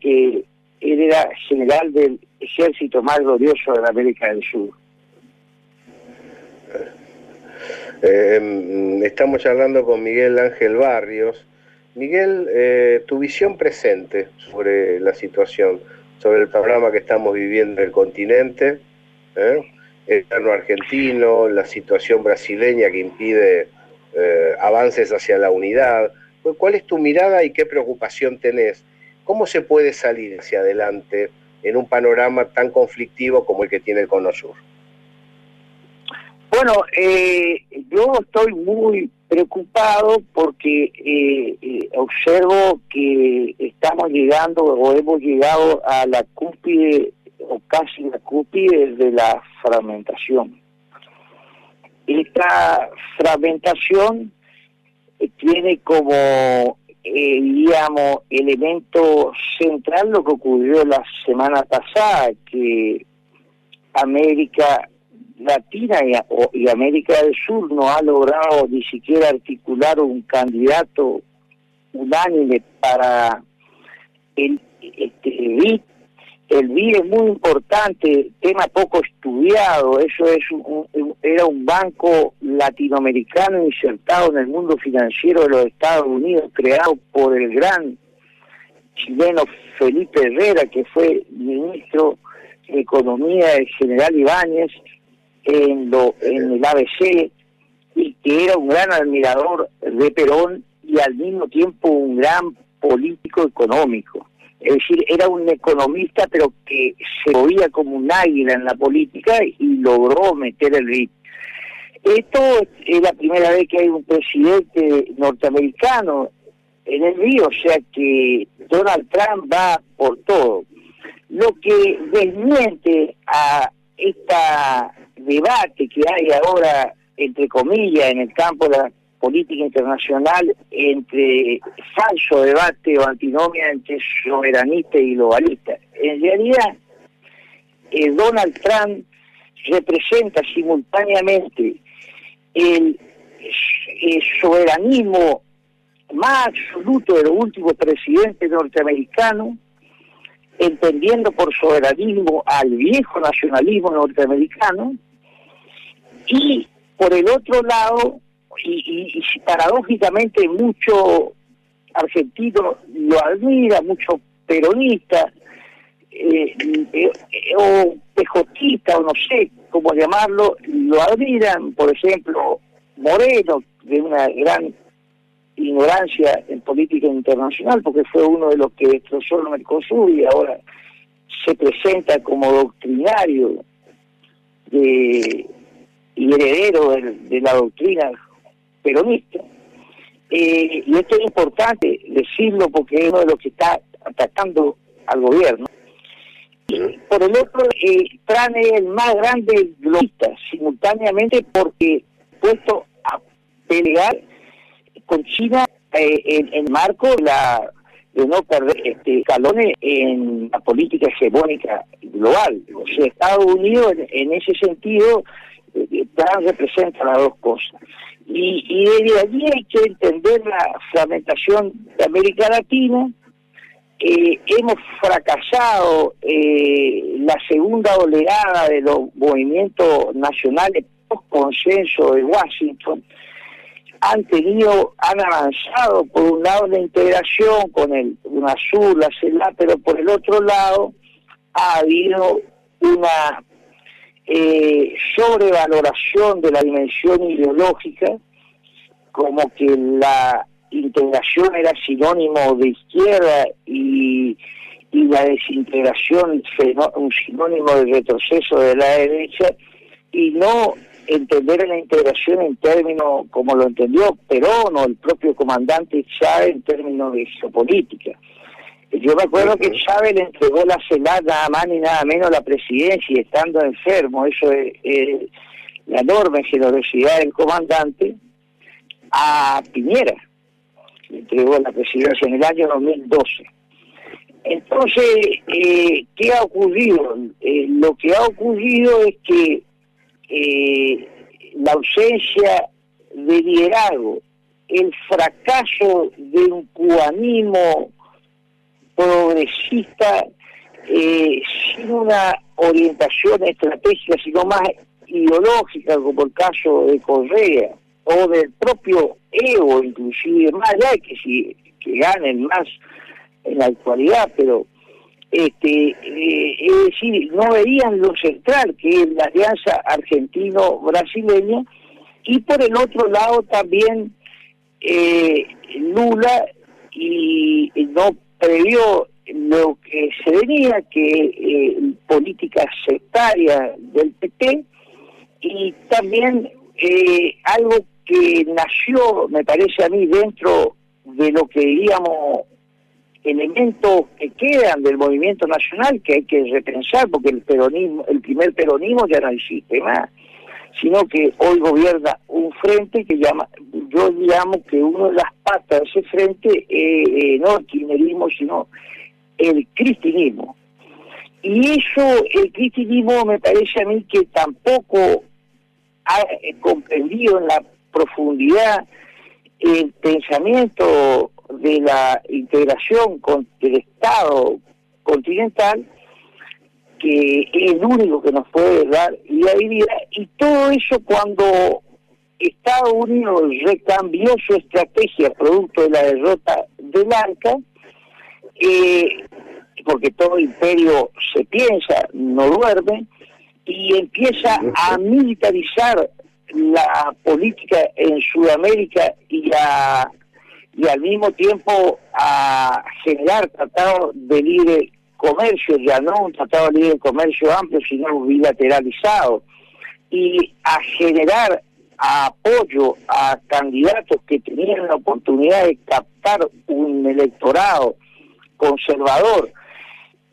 que él era general del ejército más glorioso de la América del Sur. Eh, estamos hablando con Miguel Ángel Barrios. Miguel, eh, tu visión presente sobre la situación, sobre el programa que estamos viviendo en el continente, ¿eh? el plano argentino, la situación brasileña que impide avances hacia la unidad. ¿Cuál es tu mirada y qué preocupación tenés? ¿Cómo se puede salir hacia adelante en un panorama tan conflictivo como el que tiene el Cono Sur? Bueno, eh, yo estoy muy preocupado porque eh, observo que estamos llegando o hemos llegado a la cúspide o casi la cúspide de la fragmentación. Esta fragmentación eh, tiene como, eh, elemento central lo que ocurrió la semana pasada, que América Latina y, América del Sur no ha logrado ni siquiera articular un candidato unánime para el este, el BID es muy importante, tema poco estudiado, eso es era un banco latinoamericano insertado en el mundo financiero de los Estados Unidos, creado por el gran chileno Felipe Herrera, que fue ministro de Economía del general Ibáñez en, lo, en el ABC, y que era un gran admirador de Perón y al mismo tiempo un gran político económico es decir, era un economista, pero que se movía como un águila en la política y logró meter el ritmo. Esto es la primera vez que hay un presidente norteamericano en el río, o sea que Donald Trump va por todo. Lo que desmiente a este debate que hay ahora, entre comillas, en el campo de la política internacional entre falso debate o antinomia entre soberanista y globalista. En realidad, eh, Donald Trump representa simultáneamente el, soberanismo más absoluto de los últimos presidentes norteamericanos, entendiendo por soberanismo al viejo nacionalismo norteamericano, y por el otro lado y, y, paradójicamente mucho argentino lo admira, mucho peronista, eh, eh, o pejotista, o no sé cómo llamarlo, lo admiran, por ejemplo, Moreno, de una gran ignorancia en política internacional, porque fue uno de los que destrozó el Mercosur y ahora se presenta como doctrinario de, y heredero de la doctrina peronista. Eh, y esto es importante decirlo porque es uno de los que está atacando al gobierno. Y por el otro, eh, Tran es el más grande globista simultáneamente porque puesto a pelear con China eh, en, en, marco la de no perder este, escalones en la política hegemónica global. O sea, Estados Unidos en, ese sentido, eh, Trump representa las dos cosas. Y, y desde allí hay que entender la fragmentación de América Latina. Eh, hemos fracasado eh, la segunda oleada de los movimientos nacionales post consenso de Washington. Han tenido, han avanzado por un lado la integración con el UNASUR, la CELA, pero por el otro lado ha habido una eh, sobrevaloración de la dimensión ideológica, como que la integración era sinónimo de izquierda y, y la desintegración un sinónimo de retroceso de la derecha, y no entender la integración en términos como lo entendió Perón o el propio comandante Chávez en términos de geopolítica. Yo me acuerdo que Chávez le entregó la CELAC nada más ni nada menos la presidencia y estando enfermo, eso es, la enorme generosidad del comandante, a Piñera. Le entregó la presidencia en el año 2012. Entonces, eh, ¿qué ha ocurrido? Eh, lo que ha ocurrido es que eh, la ausencia de liderazgo, el fracaso de un cubanismo progresista eh, sin una orientación estratégica, sino más ideológica, como el caso de Correa, o del propio Evo, inclusive, más allá que, si, que ganen más en la actualidad, pero este, eh, es decir, no veían lo central que es la alianza argentino-brasileña, y por el otro lado también eh, Lula y no previó lo que se venía, que eh, política sectaria del PT, y también eh, algo que nació, me parece a mí, dentro de lo que diríamos elementos que quedan del movimiento nacional que hay que repensar porque el peronismo, el primer peronismo ya no existe más, sino que hoy gobierna un frente que llama, yo llamo que una de las patas de ese frente eh, no el kirchnerismo, sino el cristianismo. Y eso, el cristianismo me parece a mí que tampoco ha eh, comprendido en la profundidad el pensamiento de la integración con el Estado continental, que es el único que nos puede dar vida y vida, y todo eso cuando Estados Unidos recambió su estrategia producto de la derrota del ARCA, eh, porque todo imperio se piensa, no duerme, y empieza a militarizar la política en Sudamérica y a y al mismo tiempo a generar tratados de libre comercio, ya no un tratado de libre comercio amplio, sino bilateralizado, y a generar apoyo a candidatos que tenían la oportunidad de captar un electorado conservador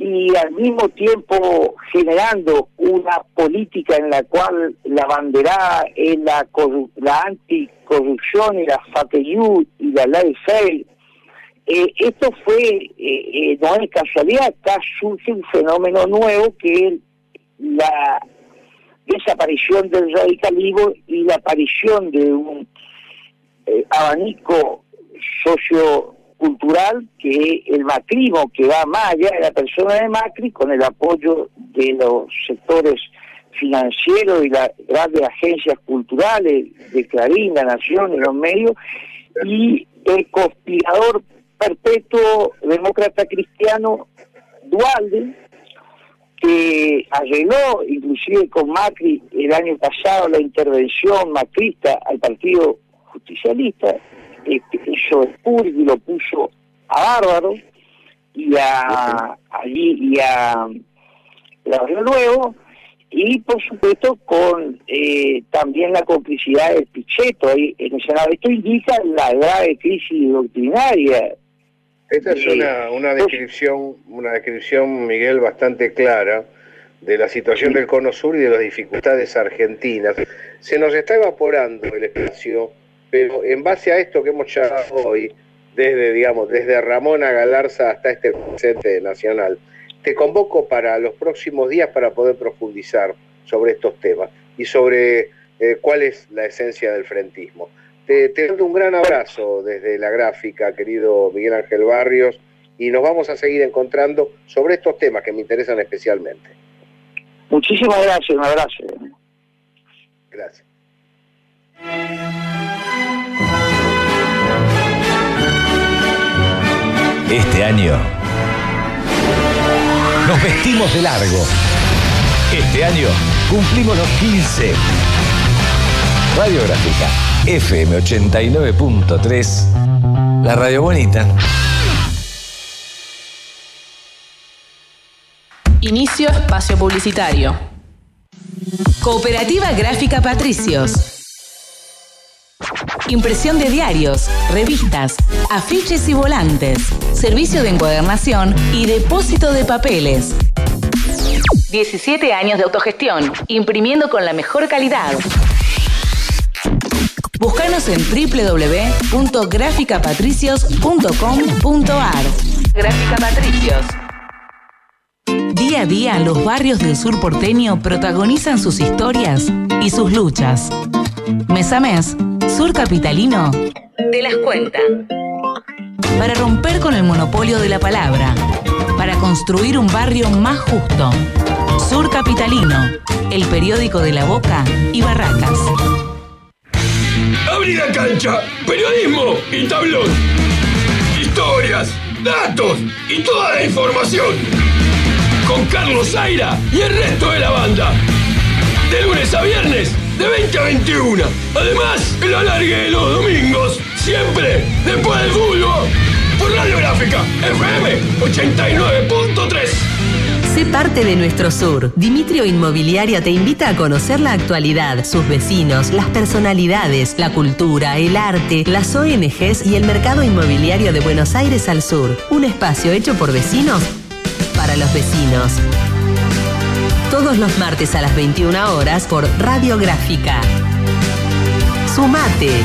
y al mismo tiempo generando una política en la cual la banderada es la, la anticorrupción y la FATEYU y la ley. Eh, esto fue, eh, eh, no es casualidad, acá surge un fenómeno nuevo que es la desaparición del radicalismo y la aparición de un abanico socio cultural que el macrismo que va más allá de la persona de Macri con el apoyo de los sectores financieros y las grandes agencias culturales de Clarín, La Nación y los medios y el conspirador perpetuo demócrata cristiano Dualde que arregló inclusive con Macri el año pasado la intervención macrista al Partido Justicialista este, hizo y lo puso a Bárbaro y a allí y a la Nuevo y por supuesto con eh, también la complicidad del Pichetto ahí en el Senado. Esto indica la grave crisis doctrinaria. Esta es una, una descripción, una descripción, Miguel, bastante clara de la situación del Cono Sur y de las dificultades argentinas. Se nos está evaporando el espacio pero en base a esto que hemos charlado hoy, desde, digamos, desde Ramona Galarza hasta este presente nacional, te convoco para los próximos días para poder profundizar sobre estos temas y sobre eh, cuál es la esencia del frentismo. Te, te mando un gran abrazo desde la gráfica, querido Miguel Ángel Barrios, y nos vamos a seguir encontrando sobre estos temas que me interesan especialmente. Muchísimas gracias, un abrazo. Gracias. Este año nos vestimos de largo. Este año cumplimos los 15. Radiográfica FM 89.3. La radio bonita. Inicio espacio publicitario. Cooperativa Gráfica Patricios Impresión de diarios, revistas, afiches y volantes. Servicio de encuadernación y depósito de papeles. 17 años de autogestión, imprimiendo con la mejor calidad. Búscanos en www.graficapatricios.com.ar. Gráfica Patricios. Día a día, los barrios del sur porteño protagonizan sus historias y sus luchas. Mes a mes, Sur Capitalino te las cuenta. para romper con el monopolio de la palabra, para construir un barrio más justo. Sur Capitalino, el periódico de la Boca y Barracas. Cancha, periodismo y tablón. Historias, datos y toda la información. Con Carlos Zaira y el resto de la banda. De lunes a viernes, de 20 a 21. Además, el alargue de los domingos, siempre después del fútbol. Por Radio Gráfica, FM 89.3. Parte de nuestro sur. Dimitrio Inmobiliaria te invita a conocer la actualidad, sus vecinos, las personalidades, la cultura, el arte, las ONGs y el mercado inmobiliario de Buenos Aires al sur. Un espacio hecho por vecinos para los vecinos. Todos los martes a las 21 horas por Radiográfica. Sumate.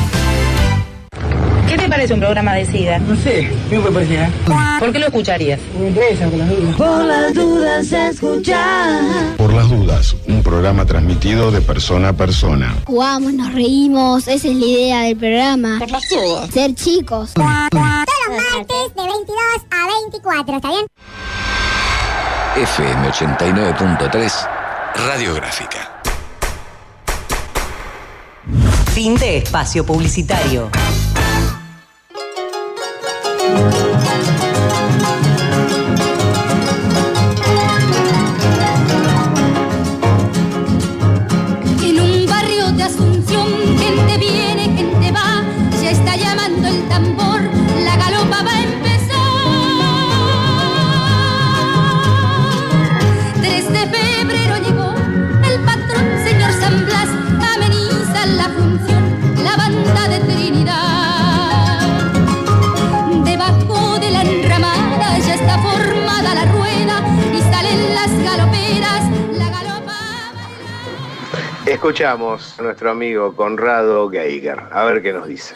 ¿Qué te parece un programa de SIDA? No sé, ¿qué me parece? ¿Por qué lo escucharías? Me interesa, por las dudas. Por las dudas escuchar. Por las dudas, un programa transmitido de persona a persona. Jugamos, nos reímos, esa es la idea del programa. Por las dudas. Ser chicos. Todos los martes de 22 a 24, ¿está bien? FM 89.3 Radiográfica. Fin de espacio publicitario. Escuchamos a nuestro amigo Conrado Geiger. A ver qué nos dice.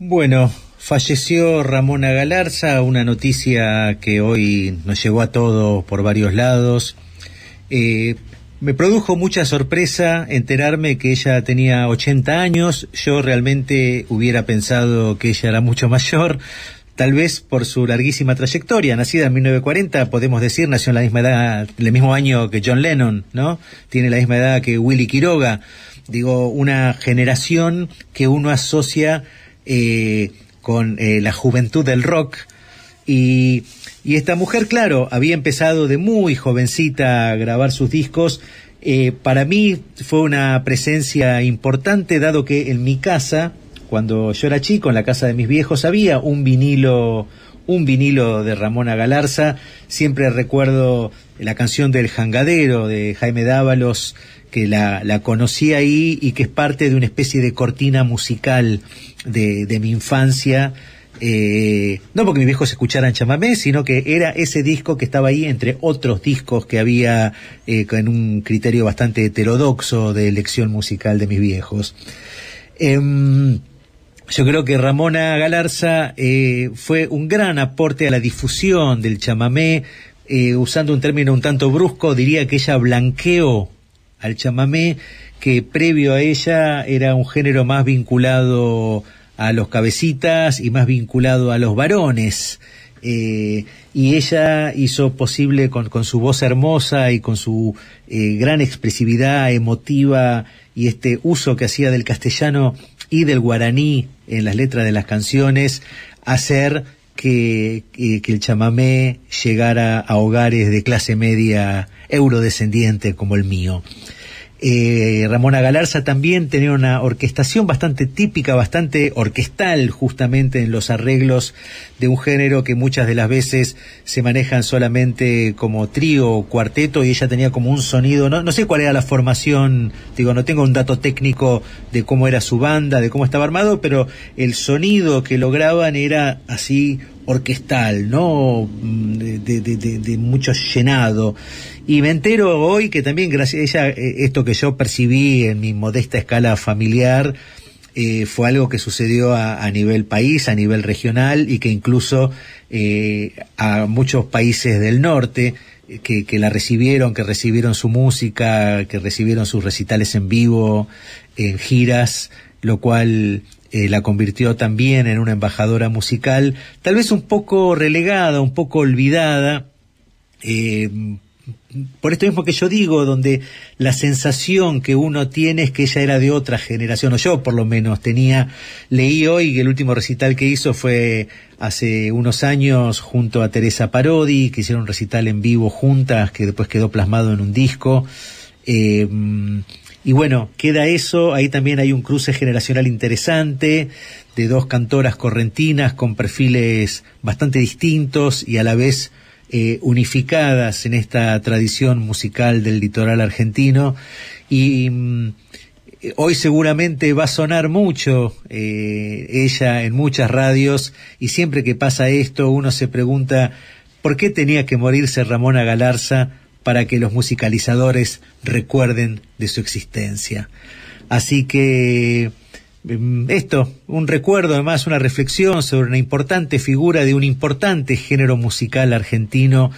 Bueno, falleció Ramona Galarza, una noticia que hoy nos llegó a todos por varios lados. Eh, me produjo mucha sorpresa enterarme que ella tenía 80 años. Yo realmente hubiera pensado que ella era mucho mayor, tal vez por su larguísima trayectoria. Nacida en 1940, podemos decir, nació en la misma edad, el mismo año que John Lennon, ¿no? Tiene la misma edad que Willy Quiroga. Digo, una generación que uno asocia eh, con eh, la juventud del rock. Y, y esta mujer, claro, había empezado de muy jovencita a grabar sus discos. Eh, para mí fue una presencia importante, dado que en mi casa, cuando yo era chico, en la casa de mis viejos, había un vinilo, un vinilo de Ramona Galarza. Siempre recuerdo la canción del Jangadero de Jaime Dávalos, que la, la conocí ahí y que es parte de una especie de cortina musical de, mi infancia. Eh, no porque mis viejos escucharan chamamé, sino que era ese disco que estaba ahí entre otros discos que había eh, con un criterio bastante heterodoxo de elección musical de mis viejos. Em, yo creo que Ramona Galarza eh, fue un gran aporte a la difusión del chamamé, eh, usando un término un tanto brusco, diría que ella blanqueó al chamamé, que previo a ella era un género más vinculado a los cabecitas y más vinculado a los varones. Eh, y ella hizo posible con, su voz hermosa y con su gran expresividad emotiva y este uso que hacía del castellano y del guaraní en las letras de las canciones, hacer que, que, el chamamé llegara a hogares de clase media eurodescendiente como el mío. Eh, Ramona Galarza también tenía una orquestación bastante típica, bastante orquestal justamente en los arreglos de un género que muchas de las veces se manejan solamente como trío o cuarteto y ella tenía como un sonido, no, no sé cuál era la formación, digo, no tengo un dato técnico de cómo era su banda, de cómo estaba armado, pero el sonido que lograban era así orquestal, ¿no? De, de, de, de, mucho llenado. Y me entero hoy que también, gracias a ella, esto que yo percibí en mi modesta escala familiar, eh, fue algo que sucedió a, a, nivel país, a nivel regional y que incluso eh, a muchos países del norte que, que, la recibieron, que recibieron su música, que recibieron sus recitales en vivo, en giras, lo cual eh, la convirtió también en una embajadora musical, tal vez un poco relegada, un poco olvidada, eh, por esto mismo que yo digo, donde la sensación que uno tiene es que ella era de otra generación, o yo por lo menos tenía, leí hoy que el último recital que hizo fue hace unos años junto a Teresa Parodi, que hicieron un recital en vivo juntas, que después quedó plasmado en un disco. Eh, y bueno, queda eso, ahí también hay un cruce generacional interesante de dos cantoras correntinas con perfiles bastante distintos y a la vez eh, unificadas en esta tradición musical del litoral argentino. Y mm, hoy seguramente va a sonar mucho eh, ella en muchas radios y siempre que pasa esto uno se pregunta ¿por qué tenía que morirse Ramona Galarza para que los musicalizadores recuerden de su existencia. Así que mm, esto, un recuerdo, además una reflexión sobre una importante figura de un importante género musical argentino